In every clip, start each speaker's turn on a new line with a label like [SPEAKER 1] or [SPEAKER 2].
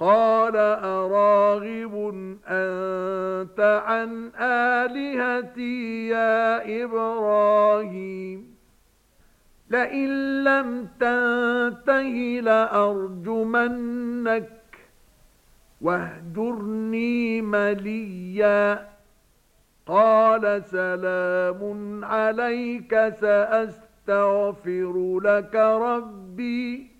[SPEAKER 1] قال أراغب أنت عن آلهتي يا إبراهيم؟ لئن لم تنتهي لأرجمنك واهجرني مليا. قال سلام عليك سأستغفر لك ربي.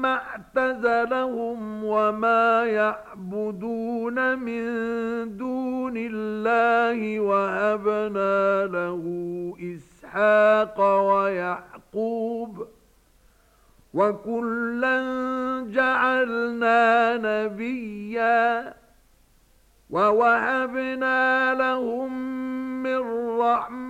[SPEAKER 1] ثم اعتزلهم وما يعبدون من دون الله وأبنا له إسحاق ويعقوب وكلا جعلنا نبيا ووهبنا لهم من رحمة